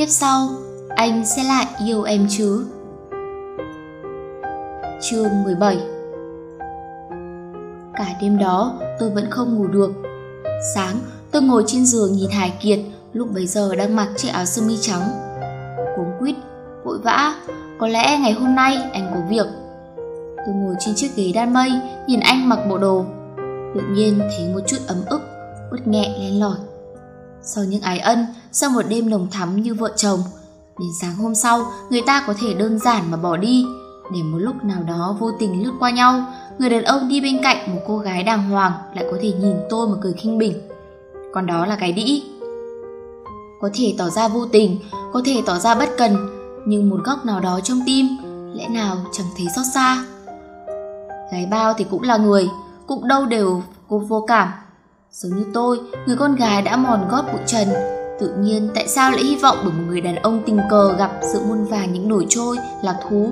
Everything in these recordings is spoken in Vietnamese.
Kiếp sau, anh sẽ lại yêu em chứ? Chương 17 Cả đêm đó tôi vẫn không ngủ được. Sáng tôi ngồi trên giường nhìn Hải Kiệt lúc bấy giờ đang mặc chiếc áo sơ mi trắng. Cuống quýt, vội vã Có lẽ ngày hôm nay anh có việc. Tôi ngồi trên chiếc ghế đan mây nhìn anh mặc bộ đồ. Tự nhiên thấy một chút ấm ức, bất nhẹ len lỏi. Sau những ái ân, sau một đêm nồng thắm như vợ chồng Đến sáng hôm sau, người ta có thể đơn giản mà bỏ đi. Để một lúc nào đó vô tình lướt qua nhau người đàn ông đi bên cạnh một cô gái đàng hoàng lại có thể nhìn tôi mà cười khinh bỉnh. còn đó là cái đĩ. Có thể tỏ ra vô tình có thể tỏ ra bất cần nhưng một góc nào đó trong tim lẽ nào chẳng thấy xót xa. Gái bao thì cũng là người cũng đâu đều cô vô cảm giống như tôi, người con gái đã mòn gót bụi trần. Tự nhiên, tại sao lại hy vọng bởi một người đàn ông tình cờ gặp sự muôn vàng những nổi trôi lạc thú?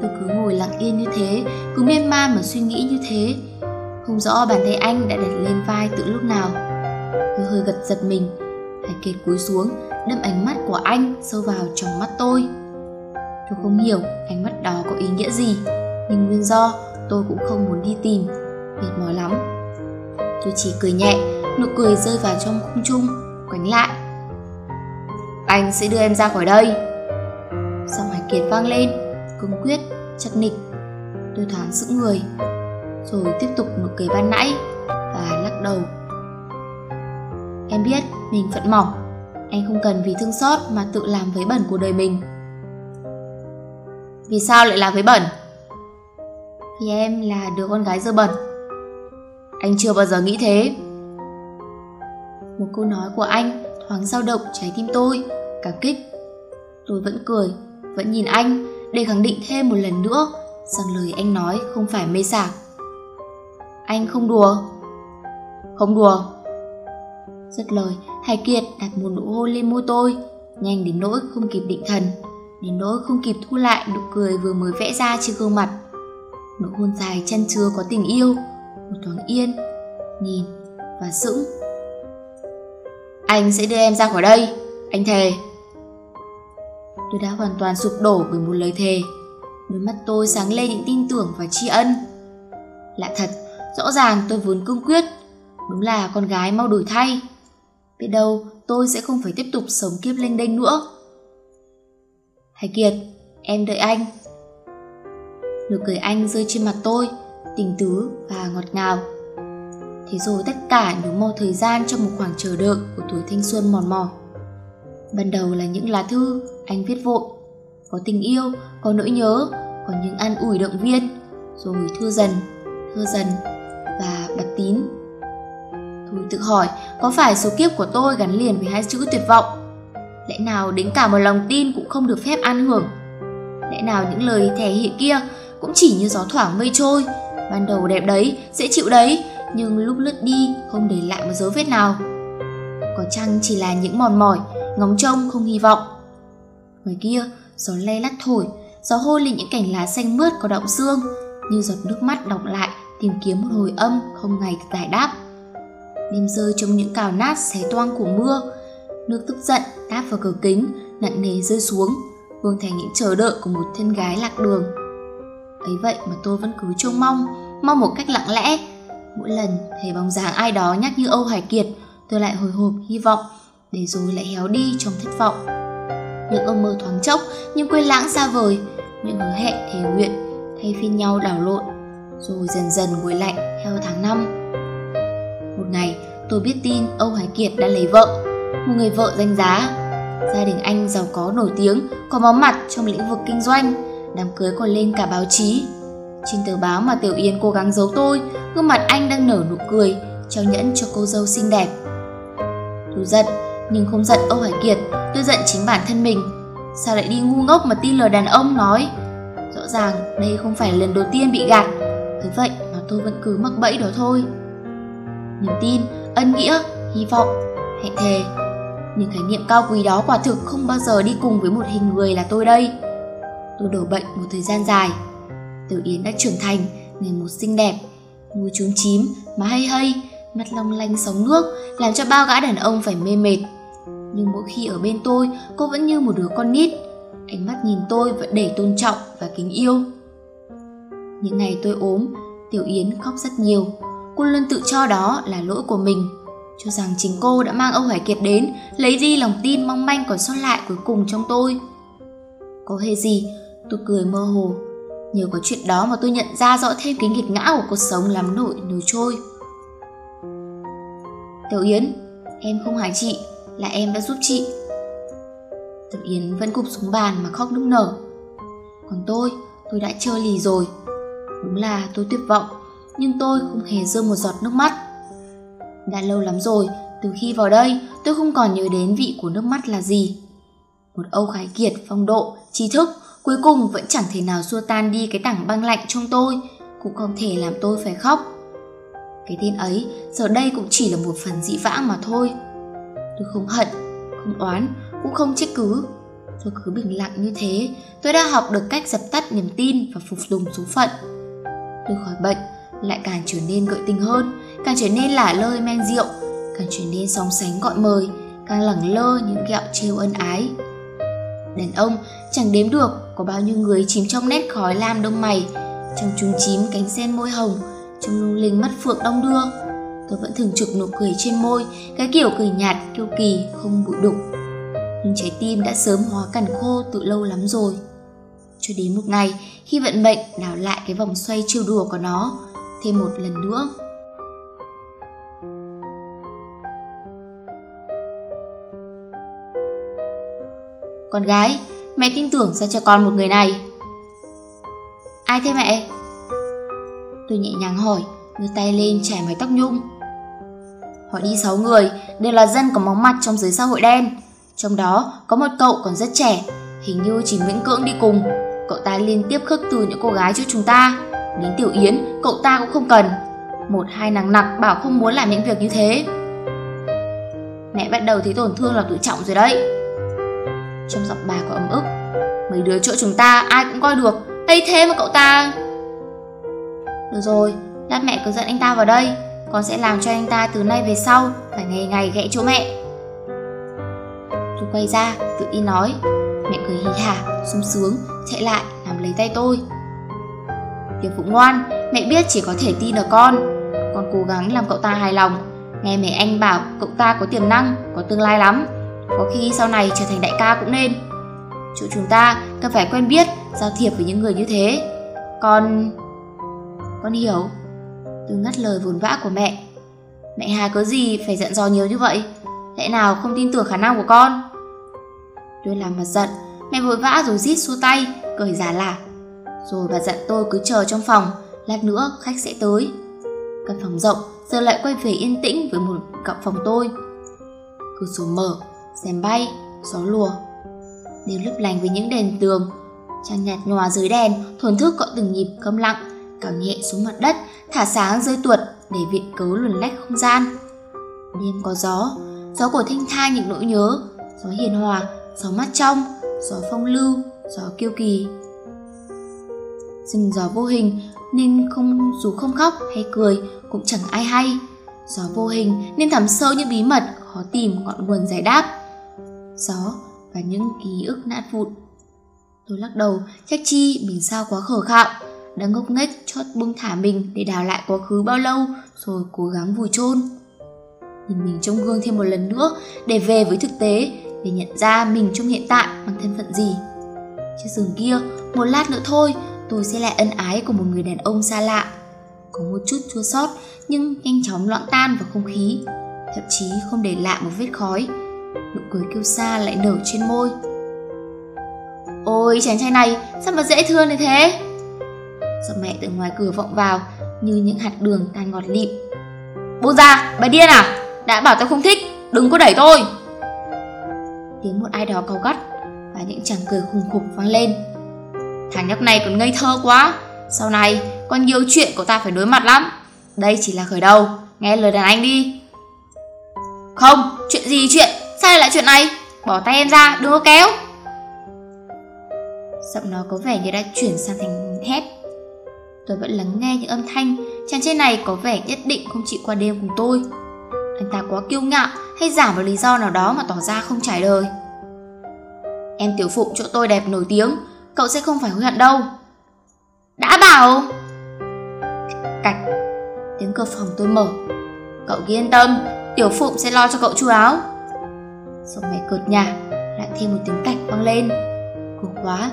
Tôi cứ ngồi lặng yên như thế, Cứ miên man mà suy nghĩ như thế. Không rõ bàn tay anh đã đặt lên vai từ lúc nào. Tôi hơi gật giật mình Hải Kiệt cúi xuống, Đâm ánh mắt của anh sâu vào trong mắt tôi. Tôi không hiểu ánh mắt đó có ý nghĩa gì, Nhưng nguyên do tôi cũng không muốn đi tìm. Mệt mỏi lắm. Tôi chỉ cười nhẹ Nụ cười rơi vào trong khung trung Quánh lại Anh sẽ đưa em ra khỏi đây Xong Hải Kiệt vang lên cứng quyết, chắc nịch. Tôi thoáng sững người, rồi tiếp tục nụ cười ban nãy và lắc đầu. Em biết mình phận mỏng, anh không cần vì thương xót mà tự làm với bẩn của đời mình. Vì sao lại làm với bẩn? Vì em là đứa con gái dơ bẩn. Anh chưa bao giờ nghĩ thế. Một câu nói của anh thoáng dao động trái tim tôi, cảm kích. Tôi vẫn cười, vẫn nhìn anh để khẳng định thêm một lần nữa rằng lời anh nói không phải mê sảng. Anh không đùa. Không đùa. dứt lời, Hải Kiệt đặt một nụ hôn lên môi tôi, nhanh đến nỗi không kịp định thần, đến nỗi không kịp thu lại nụ cười vừa mới vẽ ra trên gương mặt. Nụ hôn dài chân chứa có tình yêu, một thoáng yên, nhìn và sững. Anh sẽ đưa em ra khỏi đây, anh thề. Tôi đã hoàn toàn sụp đổ bởi một lời thề. Đôi mắt tôi sáng lên những tin tưởng và tri ân. Lạ thật, rõ ràng tôi vốn cương quyết. Đúng là con gái mau đổi thay. Biết đâu tôi sẽ không phải tiếp tục sống kiếp lênh đênh nữa. Hải Kiệt, em đợi anh. Nụ cười anh rơi trên mặt tôi, tình tứ và ngọt ngào. Thế rồi tất cả nhúng màu thời gian trong một khoảng chờ đợi của tuổi thanh xuân mòn mỏi. Ban đầu là những lá thư anh viết vội Có tình yêu, có nỗi nhớ Có những an ủi động viên Rồi thưa dần, thưa dần Và bật tín Tôi tự hỏi Có phải số kiếp của tôi gắn liền với hai chữ tuyệt vọng Lẽ nào đến cả một lòng tin cũng không được phép an hưởng Lẽ nào những lời thể hiện kia Cũng chỉ như gió thoảng mây trôi Ban đầu đẹp đấy, dễ chịu đấy Nhưng lúc lướt đi không để lại một dấu vết nào Có chăng chỉ là những mòn mỏi ngóng trông không hy vọng. Ngoài kia, gió le lắt thổi, gió hôi lên những cành lá xanh mướt có động xương, như giọt nước mắt đọng lại tìm kiếm một hồi âm không ngày giải đáp. Đêm rơi trong những cào nát xé toang của mưa, nước tức giận đáp vào cửa kính, nặng nề rơi xuống, vương thành những chờ đợi của một thân gái lạc đường. Ấy vậy mà tôi vẫn cứ trông mong, mong một cách lặng lẽ. Mỗi lần thấy bóng dáng ai đó nhắc như Âu Hải Kiệt, tôi lại hồi hộp hy vọng để rồi lại héo đi trong thất vọng. Những ước mơ thoáng chốc nhưng quên lãng xa vời những hứa hẹn thề nguyện thay phiên nhau đảo lộn rồi dần dần nguội lạnh theo tháng năm. Một ngày tôi biết tin Âu Hải Kiệt đã lấy vợ. Một người vợ danh giá gia đình anh giàu có nổi tiếng có máu mặt trong lĩnh vực kinh doanh đám cưới còn lên cả báo chí. Trên tờ báo mà Tiểu Yên cố gắng giấu tôi gương mặt anh đang nở nụ cười trao nhẫn cho cô dâu xinh đẹp. Tôi giận nhưng không giận Âu Hải Kiệt Tôi giận chính bản thân mình. Sao lại đi ngu ngốc mà tin lời đàn ông nói? Rõ ràng đây không phải lần đầu tiên bị gạt. Thế vậy mà tôi vẫn cứ mắc bẫy đó thôi. Niềm tin, ân nghĩa, hy vọng, hẹn thề. Những khái niệm cao quý đó quả thực không bao giờ đi cùng với một hình người là tôi đây. Tôi đổ bệnh một thời gian dài Tiểu Yến đã trưởng thành ngày một xinh đẹp Môi trúng chím, má hay hay Mắt long lanh sóng nước Làm cho bao gã đàn ông phải mê mệt Nhưng mỗi khi ở bên tôi, cô vẫn như một đứa con nít. Ánh mắt nhìn tôi vẫn đầy tôn trọng và kính yêu. Những ngày tôi ốm, Tiểu Yến khóc rất nhiều. Cô luôn tự cho đó là lỗi của mình, cho rằng chính cô đã mang Âu Hải Kiệt đến, lấy đi lòng tin mong manh còn sót lại cuối cùng trong tôi. Có hề gì, tôi cười mơ hồ. Nhờ có chuyện đó mà tôi nhận ra rõ thêm cái nghịch ngã của cuộc sống lắm nổi nổi trôi. Tiểu Yến, em không hại chị, là em đã giúp chị. Tiểu Yến vẫn cụp xuống bàn mà khóc nức nở. Còn tôi, tôi đã chơi lì rồi. Đúng là tôi tuyệt vọng, nhưng tôi không hề rơi một giọt nước mắt. Đã lâu lắm rồi, từ khi vào đây, tôi không còn nhớ đến vị của nước mắt là gì. Một Âu Khái Kiệt phong độ, trí thức, cuối cùng vẫn chẳng thể nào xua tan đi cái tảng băng lạnh trong tôi, cũng không thể làm tôi phải khóc. Cái tên ấy giờ đây cũng chỉ là một phần dị vãng mà thôi. Tôi không hận, không oán, cũng không trách cứ. Tôi cứ bình lặng như thế, tôi đã học được cách dập tắt niềm tin và phục tùng số phận. Tôi khỏi bệnh, lại càng trở nên gợi tình hơn, càng trở nên lả lơi men rượu, càng trở nên song sánh gọi mời, càng lẳng lơ những gẹo trêu ân ái. Đàn ông chẳng đếm được có bao nhiêu người chìm trong nét khói lam đông mày, trong chúng chím cánh sen môi hồng, trong lung linh mắt phượng đong đưa. Tôi vẫn thường trực nụ cười trên môi, cái kiểu cười nhạt, kiêu kỳ, không bụi đục. Nhưng trái tim đã sớm hóa cằn khô từ lâu lắm rồi. Cho đến một ngày, khi vận mệnh đảo lại cái vòng xoay trêu đùa của nó, thêm một lần nữa. Con gái, mẹ tin tưởng sẽ cho con một người này. Ai thế mẹ? Tôi nhẹ nhàng hỏi, đưa tay lên chải mái tóc nhung. Họ đi 6 người, đều là dân có móng mặt trong giới xã hội đen. Trong đó có một cậu còn rất trẻ, hình như chỉ miễn cưỡng đi cùng. Cậu ta liên tiếp khước từ những cô gái trước chúng ta. Đến Tiểu Yến, cậu ta cũng không cần. Một hai nàng nặc bảo không muốn làm những việc như thế. Mẹ bắt đầu thấy tổn thương là tự trọng rồi đấy. Trong giọng bà có ấm ức. Mấy đứa chỗ chúng ta ai cũng coi được. ấy thế mà cậu ta... Được rồi, lát mẹ cứ dẫn anh ta vào đây. Con sẽ làm cho anh ta từ nay về sau phải ngày ngày ghẹ chỗ mẹ. Tôi quay ra, tự tin nói. Mẹ cười hì hả, sung sướng, chạy lại, nắm lấy tay tôi. Tiểu Phụng ngoan, mẹ biết chỉ có thể tin ở con. Con cố gắng làm cậu ta hài lòng. Nghe mẹ anh bảo cậu ta có tiềm năng, có tương lai lắm. Có khi sau này trở thành đại ca cũng nên. Chỗ chúng ta cần phải quen biết, giao thiệp với những người như thế. Con... Con hiểu. Tôi ngắt lời vốn vã của mẹ. Mẹ Hà có gì phải giận dò nhiều như vậy? Lẽ nào không tin tưởng khả năng của con? Tôi làm mặt giận, mẹ vội vã rồi rít xua tay, cười giả lả. Rồi bà dặn tôi cứ chờ trong phòng, lát nữa khách sẽ tới. Căn phòng rộng giờ lại quay về yên tĩnh với một cặp phòng tôi. Cửa sổ mở, rèm bay, gió lùa. Đêm lấp lành với những đèn tường, trăng nhạt nhòa dưới đèn, thổn thức cọ từng nhịp câm lặng, cào nhẹ xuống mặt đất, thả sáng rơi tuột để viện cớ luồn lách không gian. Đêm có gió, gió của thanh thai những nỗi nhớ, gió hiền hòa, gió mát trong, gió phong lưu, gió kiêu kỳ. Rừng gió vô hình nên không dù không khóc hay cười cũng chẳng ai hay. Gió vô hình nên thẳm sâu những bí mật khó tìm ngọn nguồn giải đáp. Gió và những ký ức nát vụn. Tôi lắc đầu, trách chi mình sao quá khờ khạo, đã ngốc nghếch chót buông thả mình để đào lại quá khứ bao lâu rồi cố gắng vùi chôn. Nhìn mình trong gương thêm một lần nữa để về với thực tế để nhận ra mình trong hiện tại bằng thân phận gì. Chiếc giường kia một lát nữa thôi tôi sẽ lại ân ái của một người đàn ông xa lạ. Có một chút chua sót nhưng nhanh chóng loãng tan vào không khí thậm chí không để lại một vết khói nụ cười kêu xa lại nở trên môi. Ôi, chàng trai này, sao mà dễ thương như thế? Giọng mẹ từ ngoài cửa vọng vào, như những hạt đường tan ngọt lịm. Buông ra, bà điên à? Đã bảo tao không thích, đừng có đẩy tôi. Tiếng một ai đó cầu gắt và những chàng cười khùng khục vang lên. Thằng nhóc này còn ngây thơ quá. Sau này còn nhiều chuyện của ta phải đối mặt lắm. Đây chỉ là khởi đầu. Nghe lời đàn anh đi. Không, chuyện gì chuyện? Sao lại chuyện này bỏ tay em ra đừng có kéo giọng nó có vẻ như đã chuyển sang thành hét tôi vẫn lắng nghe những âm thanh chàng trên này có vẻ nhất định không chịu qua đêm cùng tôi anh ta quá kiêu ngạo hay giả một lý do nào đó mà tỏ ra không trải đời. Em tiểu phụng chỗ tôi đẹp nổi tiếng, cậu sẽ không phải hối hận đâu. Đã bảo! Cạch, tiếng cửa phòng tôi mở. Cậu yên tâm, tiểu phụng sẽ lo cho cậu chu áo. Xong mẹ cợt nhả, lại thêm một tiếng cạch vang lên. Cửa khóa.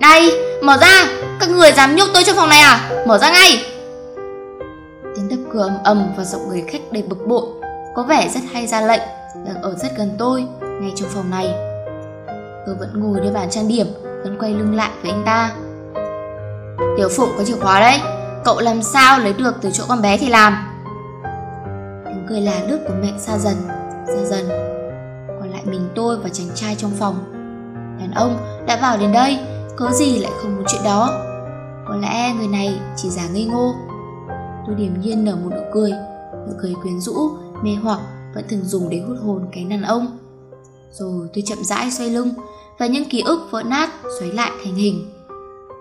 Đây mở ra! Các người dám nhốt tôi trong phòng này à? Mở ra ngay! Tiếng đập cửa ầm ầm và giọng người khách đầy bực bội Có vẻ rất hay ra lệnh Đang ở rất gần tôi Ngay trong phòng này Tôi vẫn ngồi nơi bàn trang điểm Vẫn quay lưng lại với anh ta Tiểu Phụng có chìa khóa đấy Cậu làm sao lấy được từ chỗ con bé thì làm Tiếng cười là lướt của mẹ xa dần Xa dần mình tôi và chàng trai trong phòng. Đàn ông đã vào đến đây Có gì lại không muốn chuyện đó. Có lẽ người này chỉ giả ngây ngô. Tôi điềm nhiên nở một nụ cười. Nụ cười quyến rũ, mê hoặc Vẫn thường dùng để hút hồn cái đàn ông. Rồi tôi chậm rãi xoay lưng Và những ký ức vỡ nát xoáy lại thành hình.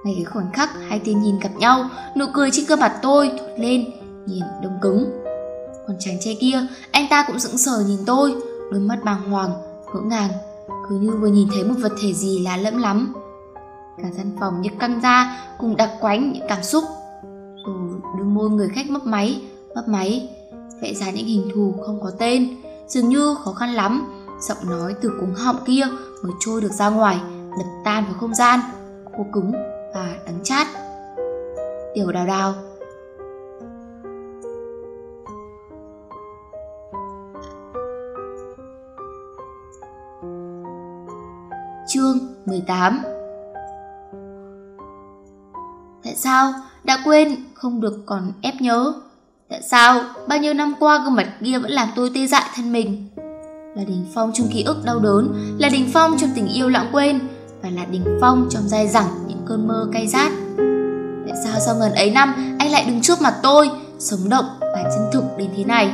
Ngay cái khoảnh khắc hai tên nhìn gặp nhau Nụ cười trên gương mặt tôi thốt lên Nhìn đông cứng. Còn chàng trai kia Anh ta cũng sững sờ nhìn tôi Đôi mắt bàng hoàng, ngỡ ngàng Cứ như vừa nhìn thấy một vật thể gì lá lẫm lắm Cả căn phòng như căng ra Cùng đặc quánh những cảm xúc rồi đôi môi người khách mấp máy, mấp máy, vẽ ra những hình thù không có tên, dường như khó khăn lắm. Giọng nói từ cuống họng kia mới trôi được ra ngoài, đập tan vào không gian, khô cứng và đắng chát. Tiểu đào đào Chương 18 Tại sao đã quên không được còn ép nhớ? Tại sao bao nhiêu năm qua gương mặt kia vẫn làm tôi tê dại thân mình? Là đỉnh phong trong ký ức đau đớn, Là đỉnh phong trong tình yêu lãng quên, Và là đỉnh phong trong dai dẳng những cơn mơ cay rát. Tại sao sau ngần ấy năm, anh lại đứng trước mặt tôi, Sống động và chân thực đến thế này?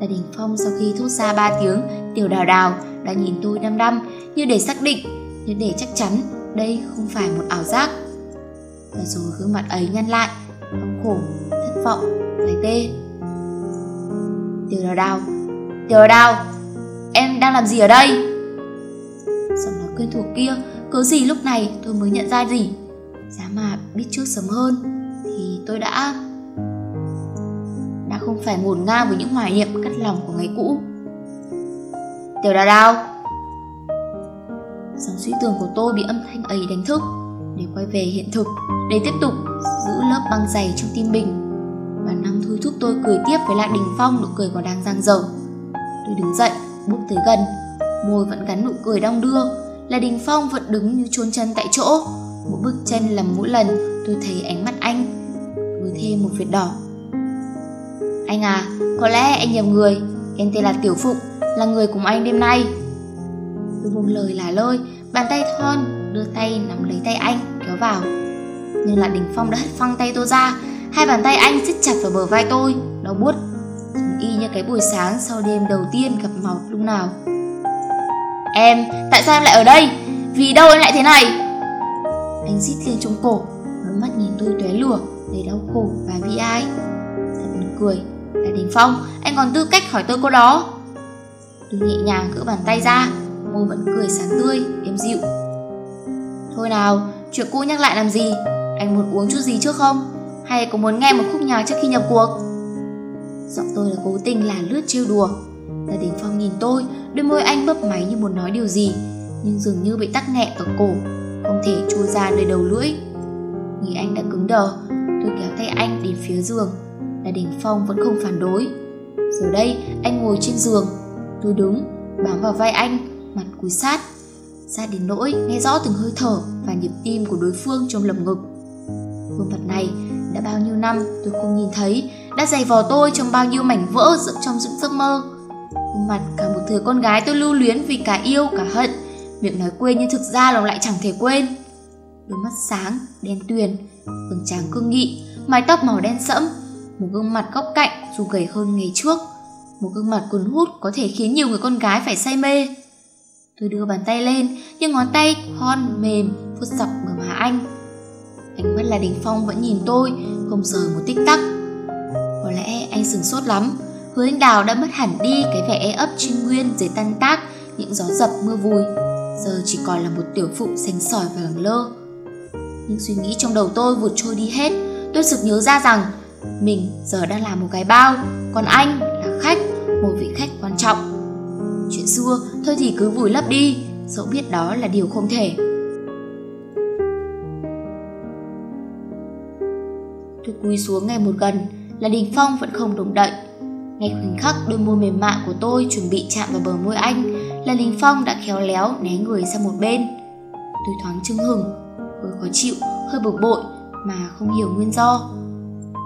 Là đỉnh phong sau khi thốt ra ba tiếng, Tiểu đào đào, đã nhìn tôi đăm đăm như để xác định, Như để chắc chắn đây không phải một ảo giác. Và rồi gương mặt ấy nhăn lại đau khổ, thất vọng phải tê tiểu đào đào, tiểu đào đào, em đang làm gì ở đây? Giọng nói quen thuộc kia, cứ gì lúc này tôi mới nhận ra gì? Giá mà biết trước sớm hơn thì tôi đã đã không phải ngổn ngang với những hoài niệm cắt lòng của ngày cũ. Tiểu đào đào suy tưởng của tôi bị âm thanh ấy đánh thức. Để quay về hiện thực, để tiếp tục giữ lớp băng dày trong tim mình và năng thôi thúc tôi cười tiếp với lại đình phong nụ cười còn đang giang dở tôi đứng dậy, bước tới gần. Môi vẫn gắn nụ cười đong đưa, là đình phong vẫn đứng như chôn chân tại chỗ. Mỗi bước chân làm mỗi lần tôi thấy ánh mắt anh với thêm một vệt đỏ. Anh à có lẽ anh nhầm người. Em tên là tiểu phụng, là người cùng anh đêm nay. Tôi buông lời là lơi bàn tay thon đưa tay nắm lấy tay anh, kéo vào. Nhưng là đình phong đã hất phăng tay tôi ra. Hai bàn tay anh siết chặt vào bờ vai tôi, đau buốt. Y như cái buổi sáng sau đêm đầu tiên gặp màu lúc nào. Em, tại sao em lại ở đây? Vì đâu em lại thế này? Anh rít lên trong cổ, đôi mắt nhìn tôi tóe lửa, đầy đau khổ và bi ai. Thật buồn cười, là đình phong. Anh còn tư cách hỏi tôi cô đó. Tôi nhẹ nhàng gỡ bàn tay ra môi vẫn cười sáng tươi, êm dịu. Thôi nào, chuyện cũ nhắc lại làm gì? Anh muốn uống chút gì trước không? Hay có muốn nghe một khúc nhạc trước khi nhập cuộc? Giọng tôi là cố tình là lướt trêu đùa. Gia đình phong nhìn tôi, đôi môi anh bấp máy như muốn nói điều gì, nhưng dường như bị tắc nghẹn ở cổ, không thể chui ra nơi đầu lưỡi. Nghĩ anh đã cứng đờ, tôi kéo tay anh đến phía giường. Gia đình phong vẫn không phản đối. Giờ đây, anh ngồi trên giường. Tôi đứng, bám vào vai anh mặt cúi sát. Sát đến nỗi nghe rõ từng hơi thở và nhịp tim của đối phương trong lồng ngực. Gương mặt này đã bao nhiêu năm tôi không nhìn thấy, đã dày vò tôi trong bao nhiêu mảnh vỡ dựng trong những giấc mơ. Gương mặt cả một thời con gái tôi lưu luyến vì cả yêu, cả hận. Miệng nói quên nhưng thực ra lòng lại chẳng thể quên. Đôi mắt sáng, đen tuyền vầng trán cương nghị, mái tóc màu đen sẫm, một gương mặt góc cạnh dù gầy hơn ngày trước. Một gương mặt cuốn hút có thể khiến nhiều người con gái phải say mê tôi đưa bàn tay lên, nhưng ngón tay thon mềm, vuốt dọc bờ má anh. Ánh mắt là đình phong vẫn nhìn tôi, không rời một tích tắc. Có lẽ anh sừng sốt lắm, Hứa anh đào đã mất hẳn đi cái vẻ e ấp trinh nguyên dưới tan tác, những gió dập mưa vùi. Giờ chỉ còn là một tiểu phụ xanh sỏi và lẳng lơ. Những suy nghĩ trong đầu tôi vụt trôi đi hết. Tôi sực nhớ ra rằng, mình giờ đang là một cái bao, còn anh là khách, một vị khách quan trọng chuyện xưa, thôi thì cứ vùi lấp đi. Dẫu biết đó là điều không thể. Tôi cúi xuống ngày một gần, là đình phong vẫn không động đậy. Ngay khoảnh khắc đôi môi mềm mại của tôi chuẩn bị chạm vào bờ môi anh, là đình phong đã khéo léo né người sang một bên. Tôi thoáng chưng hừng hơi khó chịu, hơi bực bội, mà không hiểu nguyên do.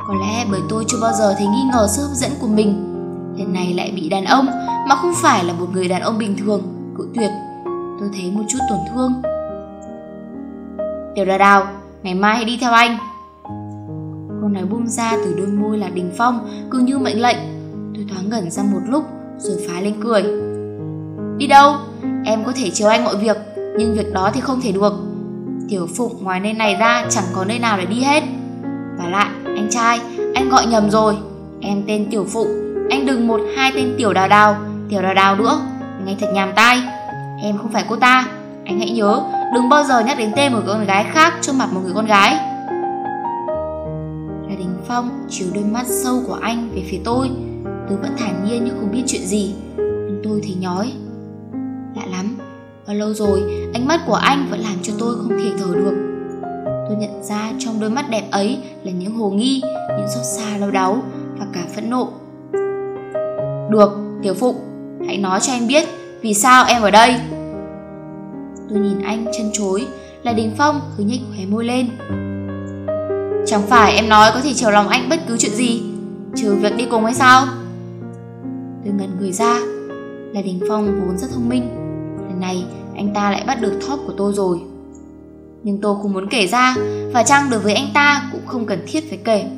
Có lẽ bởi tôi chưa bao giờ thấy nghi ngờ sự hấp dẫn của mình lần này lại bị đàn ông, mà không phải là một người đàn ông bình thường, cự tuyệt. Tôi thấy một chút tổn thương. Tiểu Đào đào, ngày mai hãy đi theo anh. Câu nói bung ra từ đôi môi là đình phong, cứ như mệnh lệnh. Tôi thoáng ngẩn ra một lúc, rồi phá lên cười. Đi đâu? Em có thể chiều anh mọi việc, nhưng việc đó thì không thể được. Tiểu phụng ngoài nơi này ra chẳng có nơi nào để đi hết. Và lại, anh trai, anh gọi nhầm rồi. Em tên tiểu phụng anh đừng một hai tên tiểu đào đào, tiểu đào đào nữa. Nghe thật nhàm tai. Em không phải cô ta. Anh hãy nhớ, đừng bao giờ nhắc đến tên một con gái khác trước mặt một người con gái. Là đình phong chiếu đôi mắt sâu của anh về phía tôi. Tôi vẫn thản nhiên như không biết chuyện gì. Nhưng tôi thì nhói. Lạ lắm, bao lâu rồi, ánh mắt của anh vẫn làm cho tôi không thể thở được. Tôi nhận ra trong đôi mắt đẹp ấy là những hồ nghi, những xót xa, đau đáu và cả phẫn nộ được, tiểu phụng hãy nói cho em biết vì sao em ở đây. Tôi nhìn anh chân chối, là đình phong cứ nhích khóe môi lên. Chẳng phải em nói có thể chiều lòng anh bất cứ chuyện gì trừ việc đi cùng hay sao? Tôi ngẩn người ra, là đình phong vốn rất thông minh. Lần này, anh ta lại bắt được thóp của tôi rồi. Nhưng tôi không muốn kể ra, và chăng đối với anh ta cũng không cần thiết phải kể.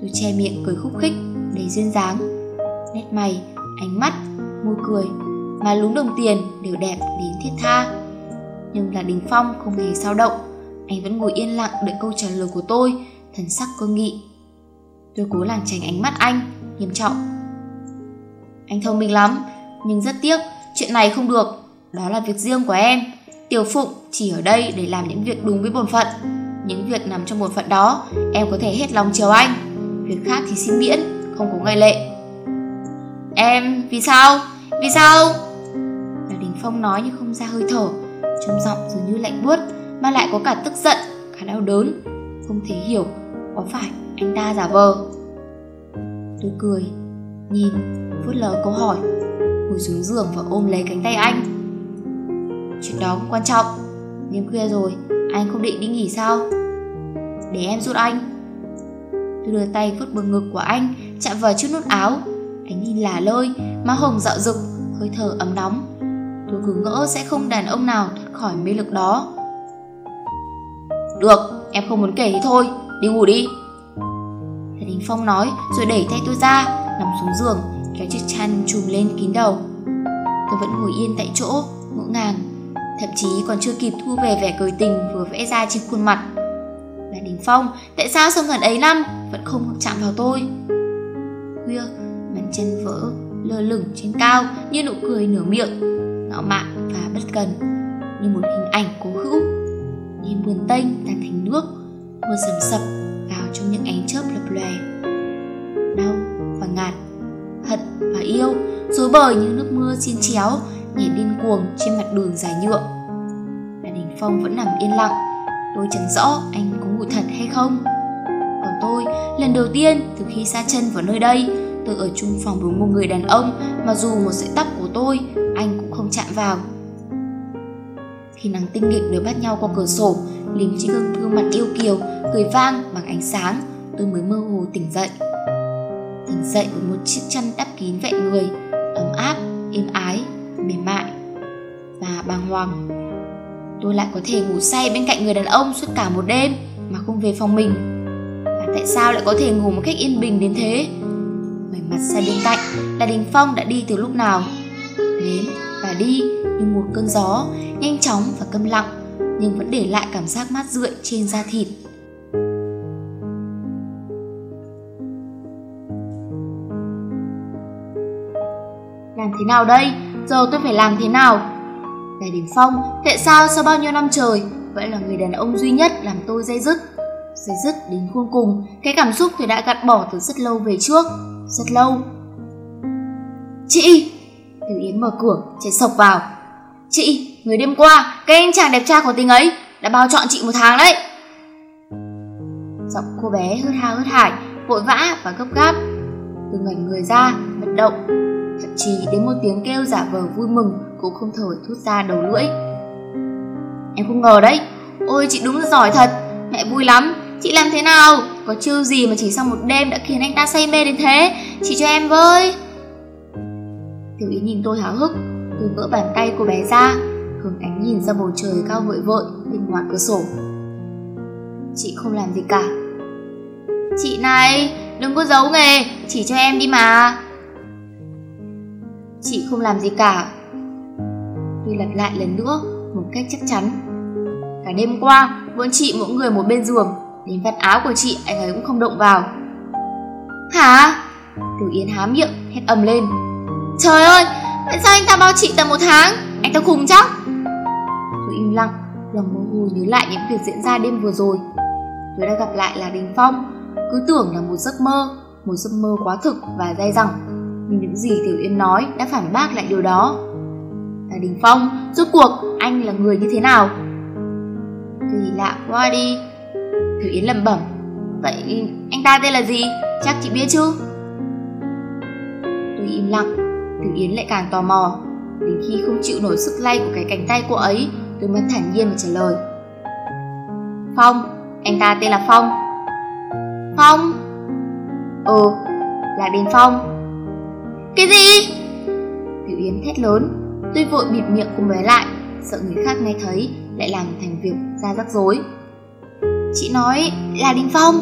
Tôi che miệng cười khúc khích, đầy duyên dáng nét mày, ánh mắt, môi cười mà lúng đồng tiền đều đẹp đến thiết tha. Nhưng là đình phong không hề sao động, anh vẫn ngồi yên lặng đợi câu trả lời của tôi, thần sắc cơ nghị. Tôi cố làng tránh ánh mắt anh, nghiêm trọng. Anh thông minh lắm, nhưng rất tiếc, chuyện này không được. Đó là việc riêng của em. Tiểu phụng chỉ ở đây để làm những việc đúng với bổn phận. Những việc nằm trong bổn phận đó, em có thể hết lòng chiều anh. Việc khác thì xin miễn, không có ngoại lệ em, vì sao? Vì sao? Là đình phong nói nhưng không ra hơi thở. Trong giọng dường như lạnh buốt, mà lại có cả tức giận, cả đau đớn. Không thể hiểu có phải anh ta giả vờ. Tôi cười, nhìn vuốt lờ câu hỏi, ngồi xuống giường và ôm lấy cánh tay anh. Chuyện đó không quan trọng, đêm khuya rồi, anh không định đi nghỉ sao? Để em giúp anh. Tôi đưa tay vuốt bờ ngực của anh, chạm vào chiếc nút áo ánh nhìn lả lơi má hồng dạo rực hơi thở ấm nóng. Tôi cứ ngỡ sẽ không đàn ông nào thoát khỏi mê lực đó. Được, em không muốn kể thì thôi, đi ngủ đi. Thầy Đình Phong nói, rồi đẩy tay tôi ra, nằm xuống giường, kéo chiếc chăn trùm lên kín đầu. Tôi vẫn ngồi yên tại chỗ, ngỡ ngàng, thậm chí còn chưa kịp thu về vẻ cười tình vừa vẽ ra trên khuôn mặt. Là đình phong, tại sao sau gần ấy năm vẫn không chạm vào tôi? Khuya chân vỡ, lơ lửng trên cao như nụ cười nửa miệng, ngạo mạn và bất cần, như một hình ảnh cố hữu. Nhìn buồn tênh tan thành nước, mưa sầm sập vào trong những ánh chớp lập lòe. Đau và ngạt, hận và yêu rối bời như nước mưa xiên chéo nhảy điên cuồng trên mặt đường dài nhựa. Là đình phong vẫn nằm yên lặng, tôi chẳng rõ anh có ngủ thật hay không. Còn tôi, lần đầu tiên từ khi xa chân vào nơi đây tôi ở chung phòng với một người đàn ông mà dù một sợi tóc của tôi, anh cũng không chạm vào. Khi nắng tinh nghịch nối bắt nhau qua cửa sổ liếm chiếc gương gương mặt yêu kiều, cười vang bằng ánh sáng, tôi mới mơ hồ tỉnh dậy. Tỉnh dậy với một chiếc chăn đắp kín vẹn người, ấm áp, êm ái, mềm mại và bàng hoàng. Tôi lại có thể ngủ say bên cạnh người đàn ông suốt cả một đêm mà không về phòng mình. Và tại sao lại có thể ngủ một cách yên bình đến thế? Ngoài mặt xe bên cạnh là đình phong đã đi từ lúc nào đến và đi như một cơn gió nhanh chóng và câm lặng nhưng vẫn để lại cảm giác mát rượi trên da thịt Làm thế nào đây? Giờ tôi phải làm thế nào? Là Đình Phong, tại sao sau bao nhiêu năm trời vẫn là người đàn ông duy nhất làm tôi dây dứt? Dây dứt đến cuối cùng, cái cảm xúc tôi đã gạt bỏ từ rất lâu về trước, rất lâu. Chị! Tiểu Yến mở cửa, chạy sộc vào. Chị, người đêm qua, cái anh chàng đẹp trai của tình ấy đã bao chọn chị một tháng đấy. Giọng cô bé hớt ha hớt hải, vội vã và gấp gáp. Từ ngẩn người ra, bất động. Thậm chí đến một tiếng kêu giả vờ vui mừng cũng không thở thốt ra đầu lưỡi. Em không ngờ đấy, ôi chị đúng là giỏi thật, mẹ vui lắm. Chị làm thế nào? Có chiêu gì mà chỉ sau một đêm đã khiến anh ta say mê đến thế? Chị cho em với. Tiểu ý nhìn tôi háo hức, tôi vỡ bàn tay cô bé ra, hướng ánh nhìn ra bầu trời cao vội vội bên ngoài cửa sổ. Chị không làm gì cả. Chị này, đừng có giấu nghề, chỉ cho em đi mà. Chị không làm gì cả. Tôi lặp lại lần nữa, một cách chắc chắn. Cả đêm qua, bọn chị mỗi người một bên giường, đến vạt áo của chị anh ấy cũng không động vào. Hả? Tiểu Yến há miệng, hét ầm lên. Trời ơi, tại sao anh ta bao chị tầm một tháng? Anh ta khùng chắc? Tôi im lặng, lòng mơ hồ nhớ lại những việc diễn ra đêm vừa rồi. Tôi đã gặp lại là Đình Phong, cứ tưởng là một giấc mơ, một giấc mơ quá thực và dai dẳng. Nhưng những gì Tiểu Yên nói đã phản bác lại điều đó. Là Đình Phong, rốt cuộc anh là người như thế nào? Kỳ lạ quá đi. Tiểu Yến lẩm bẩm. Vậy anh ta tên là gì? Chắc chị biết chứ? Tôi im lặng, Tiểu Yến lại càng tò mò. Đến khi không chịu nổi sức lay của cái cánh tay cô ấy, tôi mới thản nhiên mà trả lời. Phong, anh ta tên là Phong. Phong? Ừ, là Đền Phong. Cái gì? Tiểu Yến thét lớn, tôi vội bịt miệng cô bé lại, sợ người khác nghe thấy lại làm thành việc ra rắc rối. Chị nói là Đình Phong.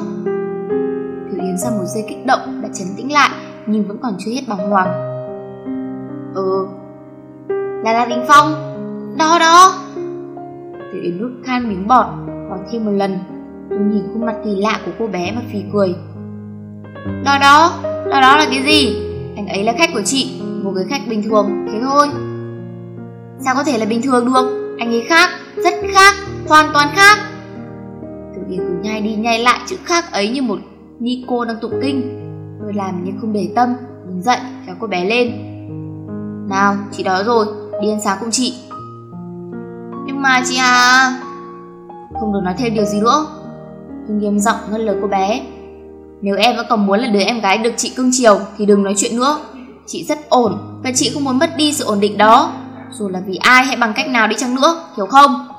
Thử Yến sau một giây kích động đã chấn tĩnh lại nhưng vẫn còn chưa hết bàng hoàng. Ừ, là là Đình Phong. Đó đó. Thử Yến nuốt khan miếng bọt, hỏi thêm một lần. Tôi nhìn khuôn mặt kỳ lạ của cô bé mà phì cười. Đó đó, đó đó là cái gì? Anh ấy là khách của chị, một người khách bình thường, thế thôi. Sao có thể là bình thường được? Anh ấy khác, rất khác, hoàn toàn khác. Tiểu cứ nhai đi nhai lại chữ khác ấy như một ni cô đang tụng kinh. Tôi làm như không để tâm, đứng dậy kéo cô bé lên. Nào, chị đói rồi, đi ăn sáng cùng chị. Nhưng mà chị à... Không được nói thêm điều gì nữa. Tôi nghiêm giọng ngân lời cô bé. Nếu em vẫn còn muốn là đứa em gái được chị cưng chiều thì đừng nói chuyện nữa. Chị rất ổn và chị không muốn mất đi sự ổn định đó. Dù là vì ai hay bằng cách nào đi chăng nữa, hiểu không?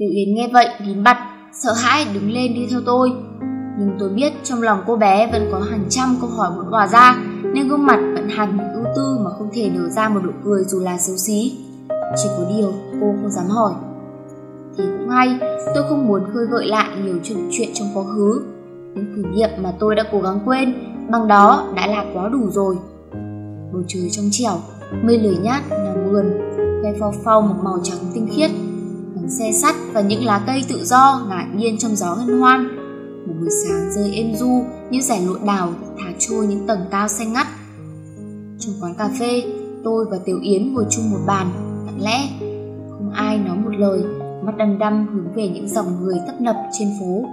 Tiểu Yến nghe vậy nín bặt, sợ hãi đứng lên đi theo tôi. Nhưng tôi biết trong lòng cô bé vẫn có hàng trăm câu hỏi muốn hòa ra, nên gương mặt vẫn hằn ưu tư mà không thể nở ra một nụ cười dù là xấu xí. Chỉ có điều cô không dám hỏi. Thì cũng hay, tôi không muốn khơi gợi lại nhiều chuyện chuyện trong quá khứ. Những kỷ niệm mà tôi đã cố gắng quên, bằng đó đã là quá đủ rồi. Bầu trời trong trẻo, mây lười nhát nằm mườn, cây phao phao một màu trắng tinh khiết, bánh xe sắt và những lá cây tự do ngạc nhiên trong gió hân hoan. Một buổi sáng rơi êm du như giải lụa đào thả trôi những tầng cao xanh ngắt. Trong quán cà phê, tôi và Tiểu Yến ngồi chung một bàn, lặng lẽ. Không ai nói một lời, mắt đăm đăm hướng về những dòng người tấp nập trên phố,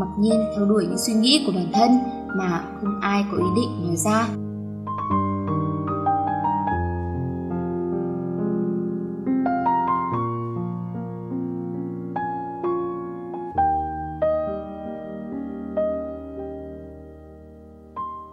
mặc nhiên theo đuổi những suy nghĩ của bản thân mà không ai có ý định nói ra.